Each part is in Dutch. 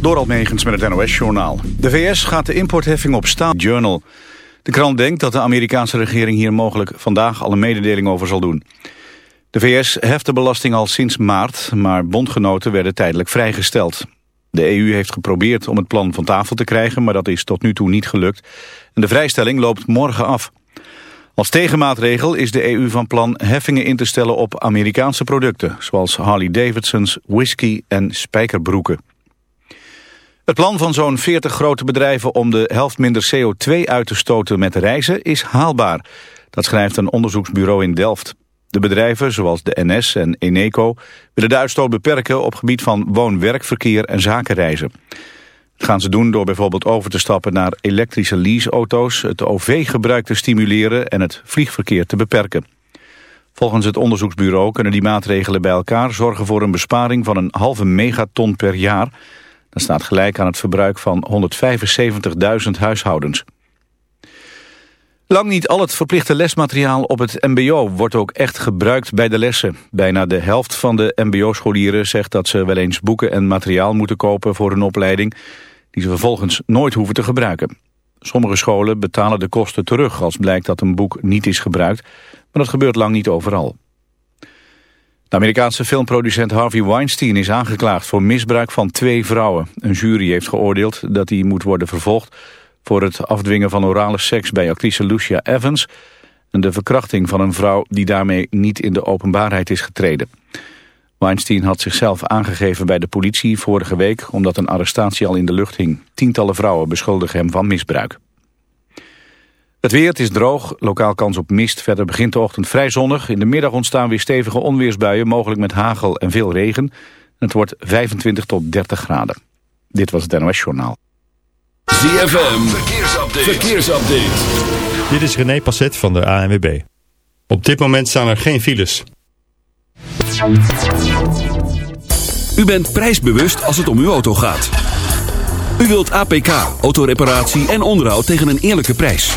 Door Almegens met het NOS-journaal. De VS gaat de importheffing op staal. Journal. De krant denkt dat de Amerikaanse regering hier mogelijk vandaag al een mededeling over zal doen. De VS heft de belasting al sinds maart, maar bondgenoten werden tijdelijk vrijgesteld. De EU heeft geprobeerd om het plan van tafel te krijgen, maar dat is tot nu toe niet gelukt. En de vrijstelling loopt morgen af. Als tegenmaatregel is de EU van plan heffingen in te stellen op Amerikaanse producten, zoals Harley-Davidson's, whisky en spijkerbroeken. Het plan van zo'n 40 grote bedrijven om de helft minder CO2 uit te stoten met reizen is haalbaar. Dat schrijft een onderzoeksbureau in Delft. De bedrijven, zoals de NS en Eneco, willen de uitstoot beperken op gebied van woon-werkverkeer en zakenreizen. Dat gaan ze doen door bijvoorbeeld over te stappen naar elektrische leaseauto's, het OV-gebruik te stimuleren en het vliegverkeer te beperken. Volgens het onderzoeksbureau kunnen die maatregelen bij elkaar zorgen voor een besparing van een halve megaton per jaar. Dat staat gelijk aan het verbruik van 175.000 huishoudens. Lang niet al het verplichte lesmateriaal op het mbo wordt ook echt gebruikt bij de lessen. Bijna de helft van de mbo-scholieren zegt dat ze wel eens boeken en materiaal moeten kopen voor hun opleiding, die ze vervolgens nooit hoeven te gebruiken. Sommige scholen betalen de kosten terug als blijkt dat een boek niet is gebruikt, maar dat gebeurt lang niet overal. De Amerikaanse filmproducent Harvey Weinstein is aangeklaagd voor misbruik van twee vrouwen. Een jury heeft geoordeeld dat hij moet worden vervolgd voor het afdwingen van orale seks bij actrice Lucia Evans en de verkrachting van een vrouw die daarmee niet in de openbaarheid is getreden. Weinstein had zichzelf aangegeven bij de politie vorige week omdat een arrestatie al in de lucht hing. Tientallen vrouwen beschuldigen hem van misbruik. Het weer, het is droog, lokaal kans op mist. Verder begint de ochtend vrij zonnig. In de middag ontstaan weer stevige onweersbuien, mogelijk met hagel en veel regen. Het wordt 25 tot 30 graden. Dit was het NOS Journaal. ZFM, verkeersupdate. verkeersupdate. Dit is René Passet van de ANWB. Op dit moment staan er geen files. U bent prijsbewust als het om uw auto gaat. U wilt APK, autoreparatie en onderhoud tegen een eerlijke prijs.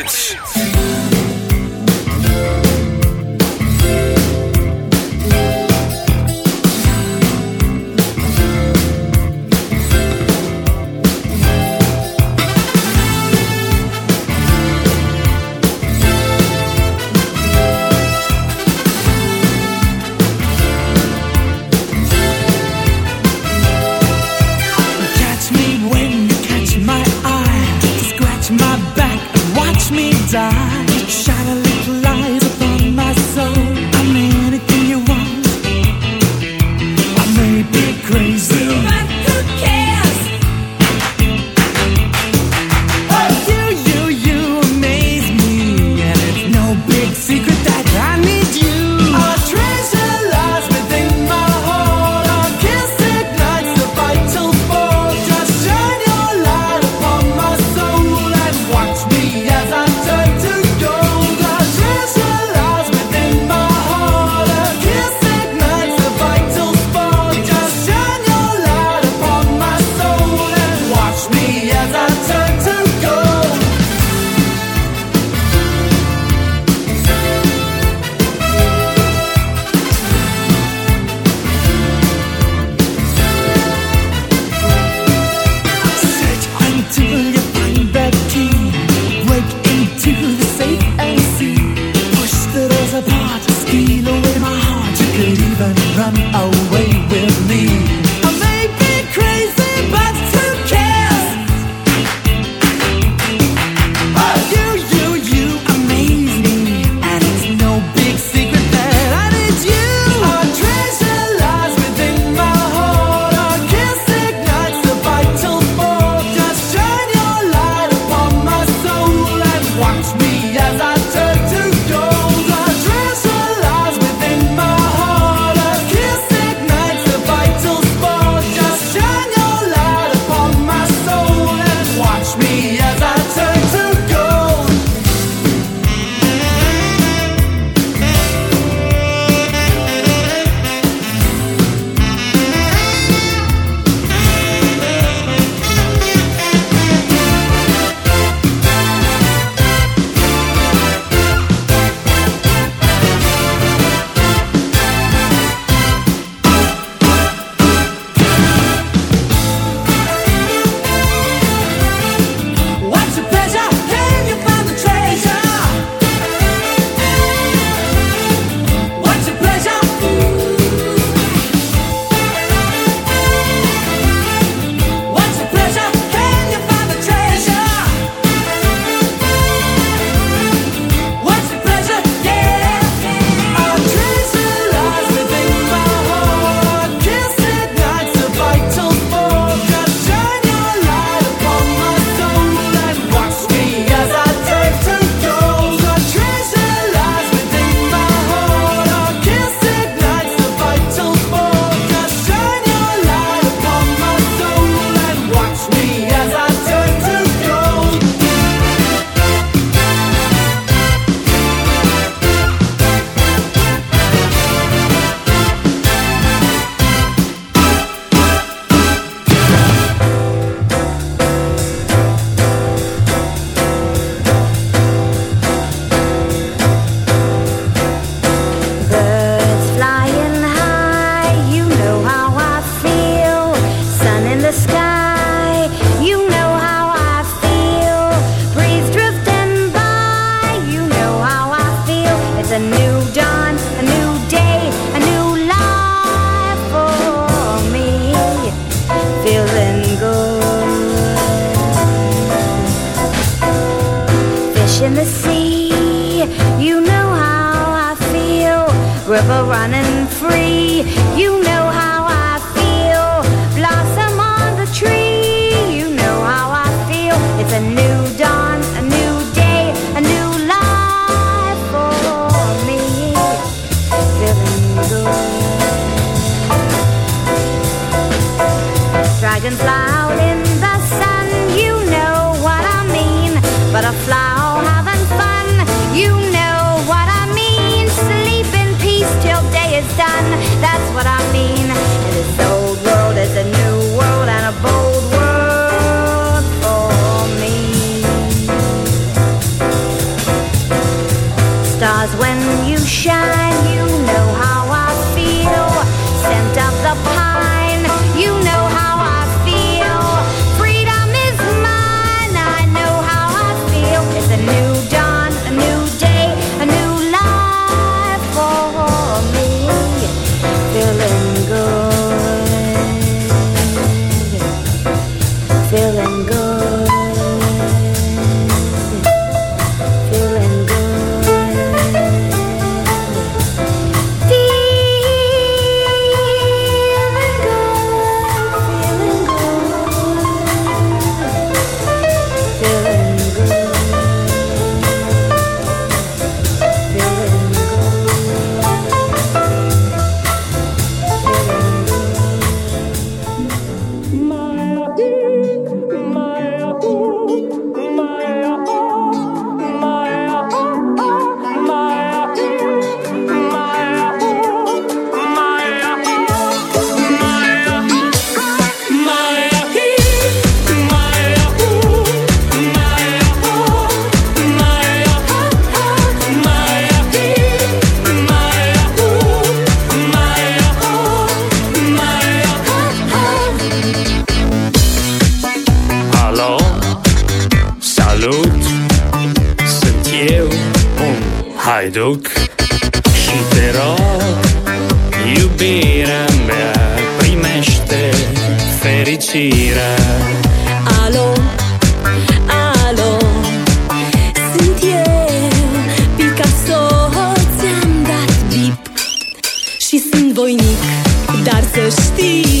Steve.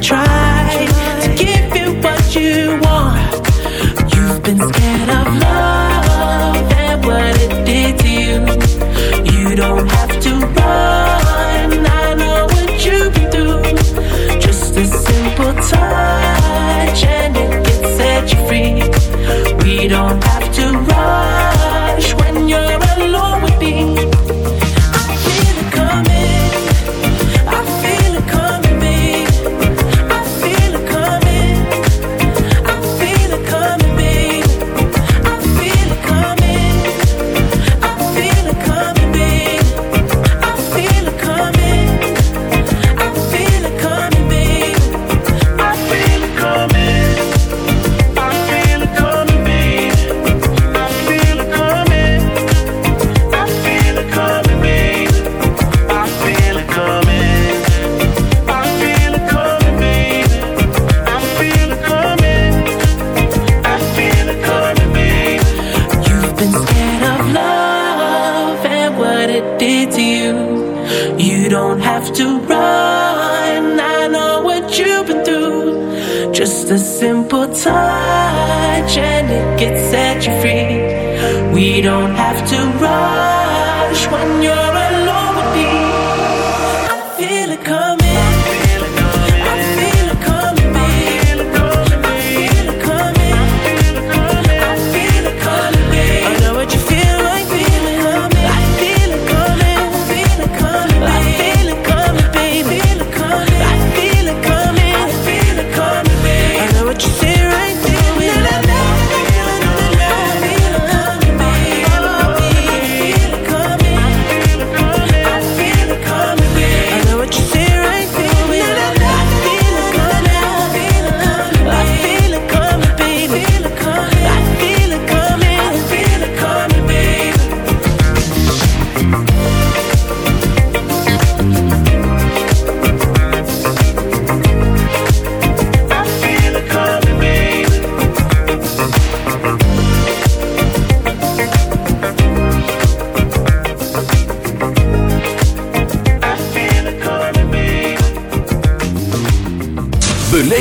try. to run.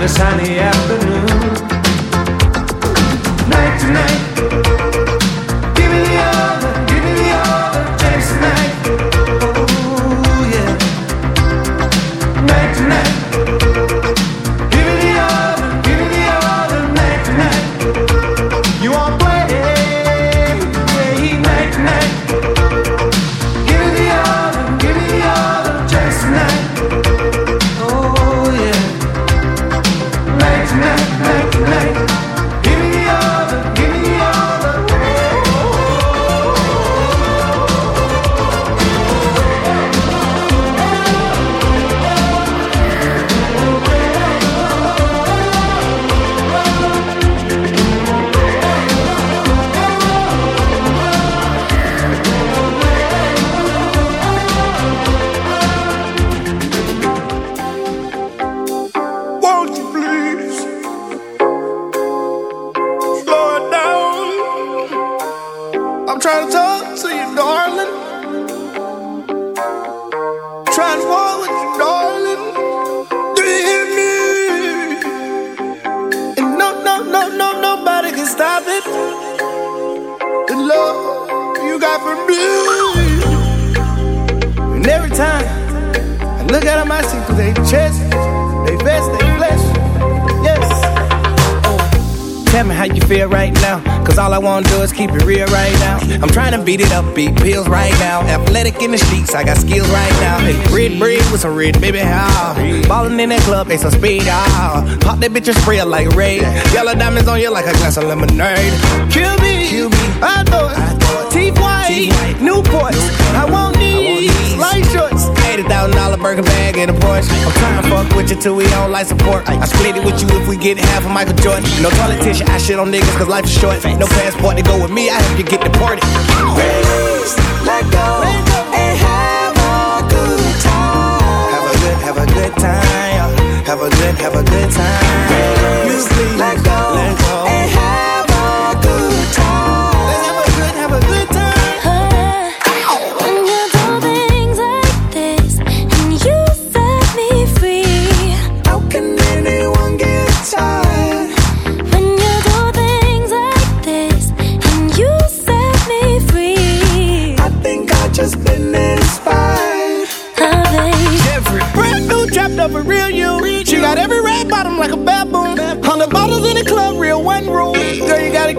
On a sunny afternoon. Beat pills right now. Athletic in the streets, I got skills right now. Hey, red bread with some red baby how. Ballin' in that club, they some speed ah. Pop that bitch and spray it like Ray. Yellow diamonds on you like a glass of lemonade. Kill me, Kill me. I know it. Teeth white, Newports. I want these light shorts. Eighty thousand dollar burger bag in a Porsche. I'm trying to fuck with you till we on life support. I split it with you if we get half of Michael Jordan. No tissue, I shit on niggas cause life is short. No passport to go with me, I help you get deported. Let go and have a good time. Have a good, have a good time. Have a good, have a good time.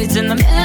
words in the middle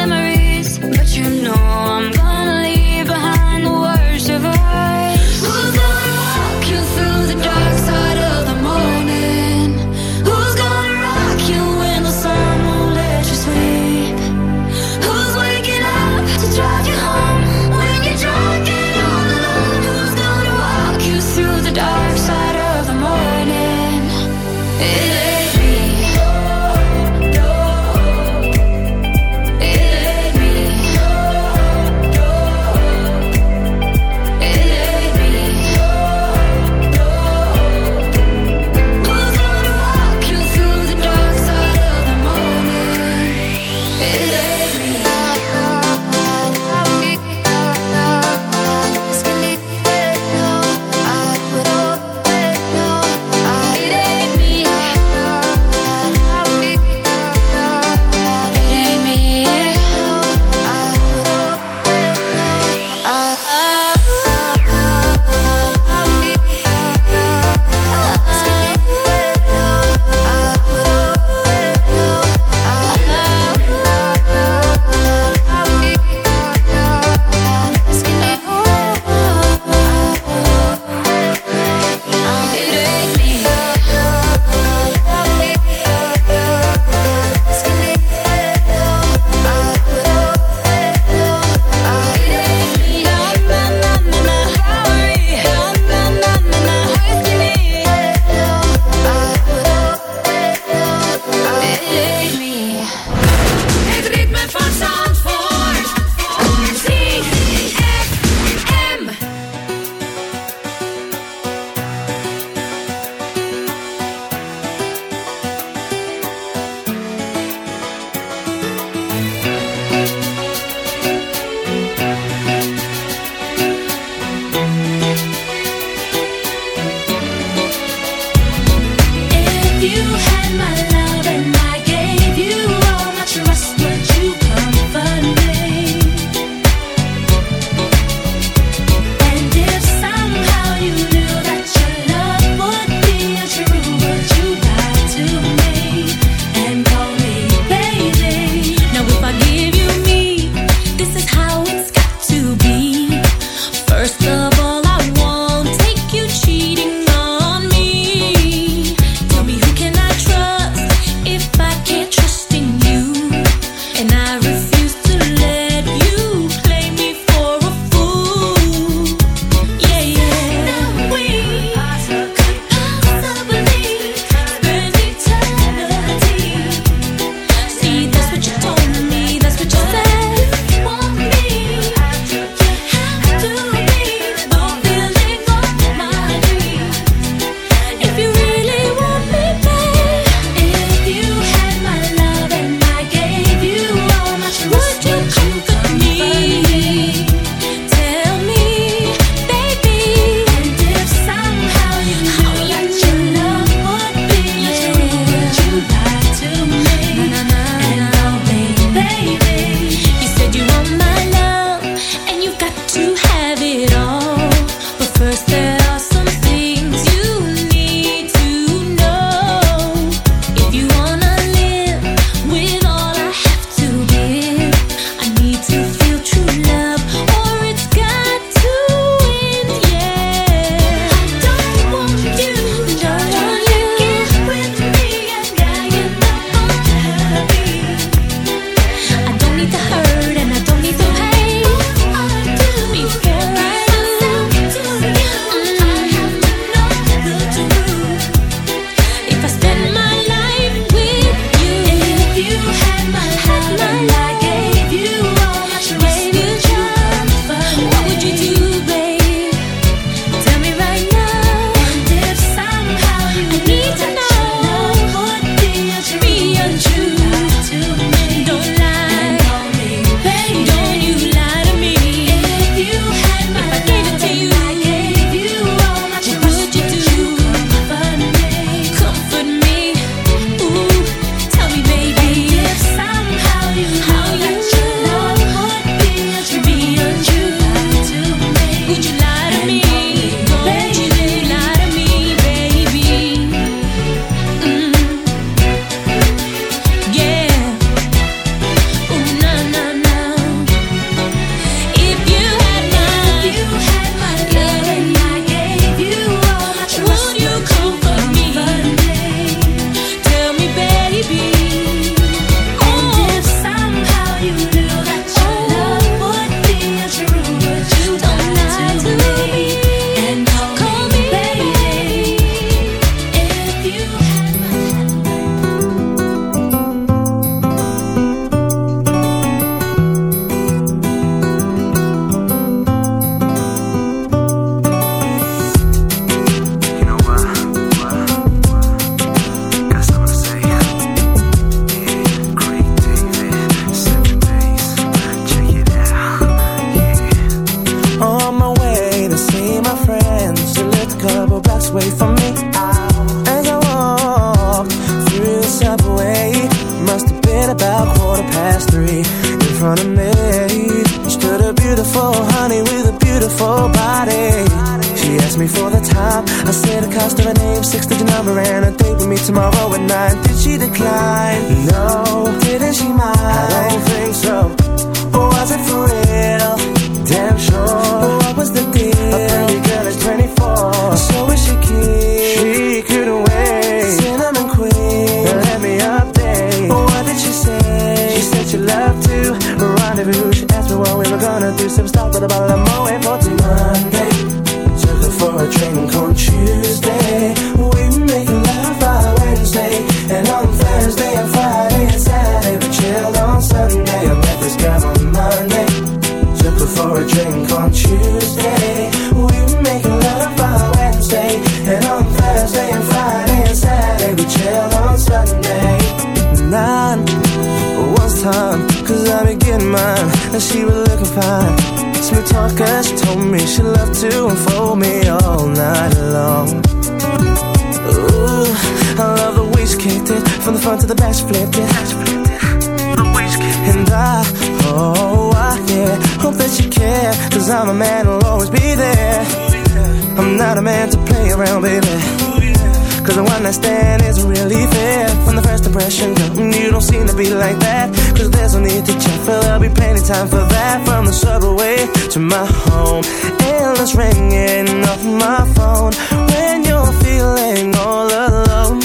you don't seem to be like that. Cause there's no need to check, for there'll be plenty time for that. From the subway to my home, endless ringing off my phone. When you're feeling all alone,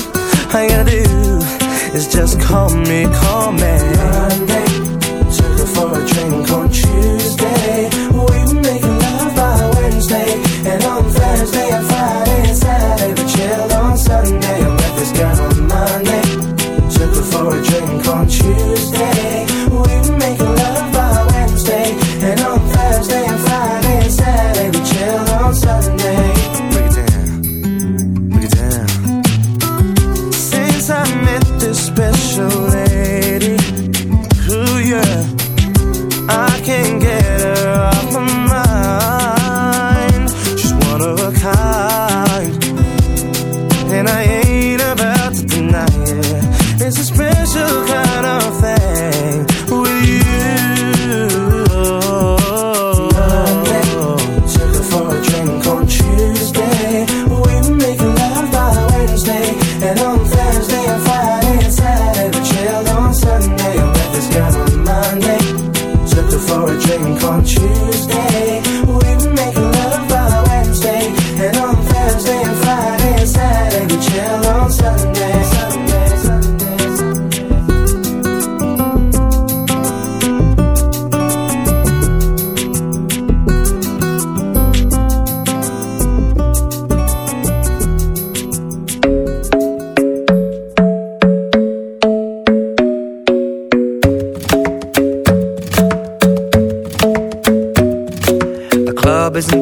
all you gotta do is just call me, call me. Monday, took her for a drink on Tuesday. We were making love by Wednesday. And on Thursday and Friday and Saturday, we on Sunday.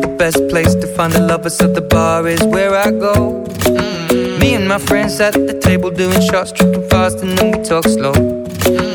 The best place to find the lovers, so the bar is where I go. Mm. Me and my friends at the table doing shots, tripping fast, and then we talk slow.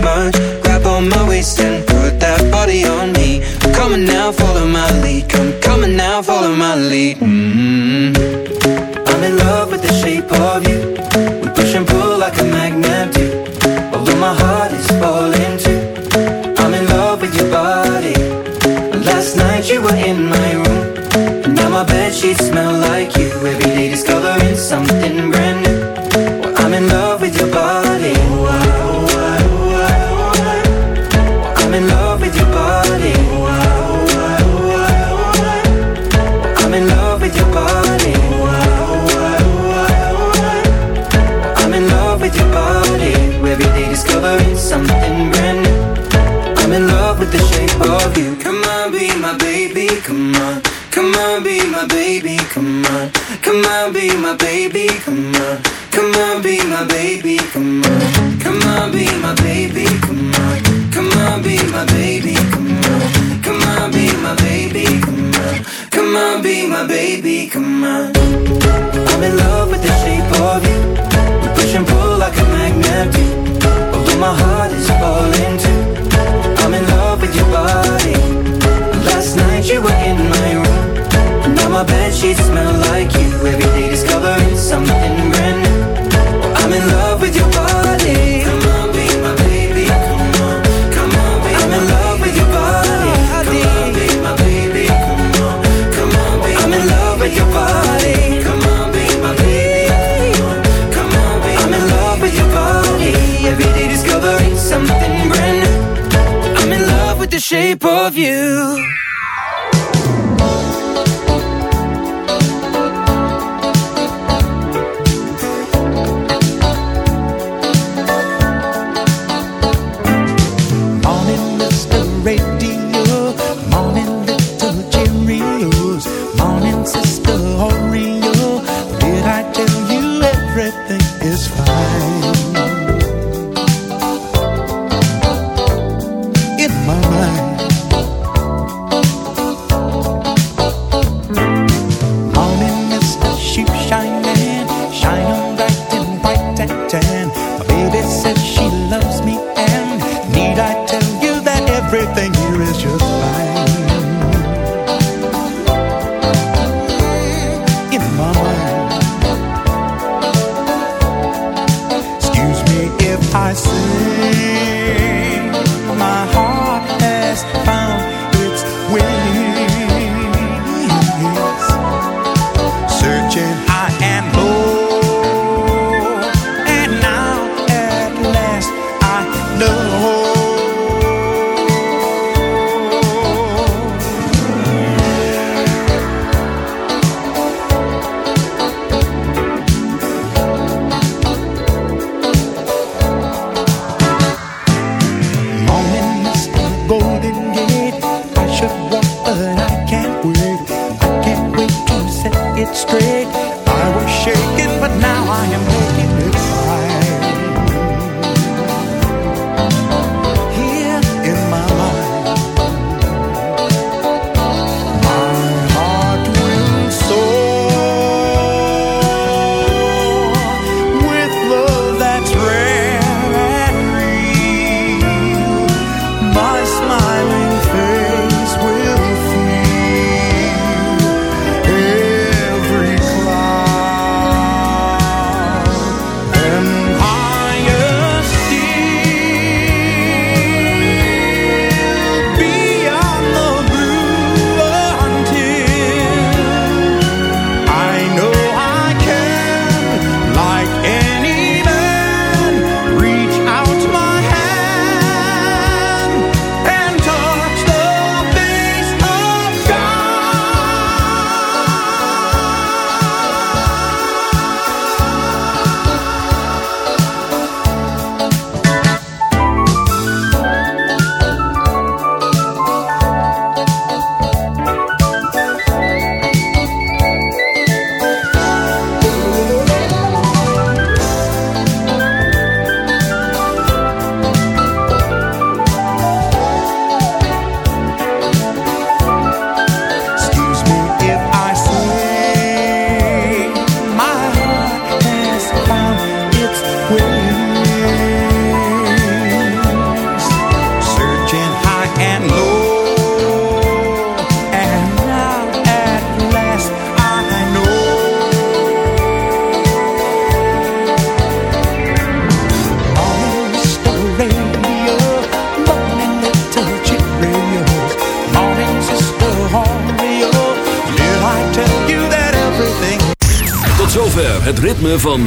much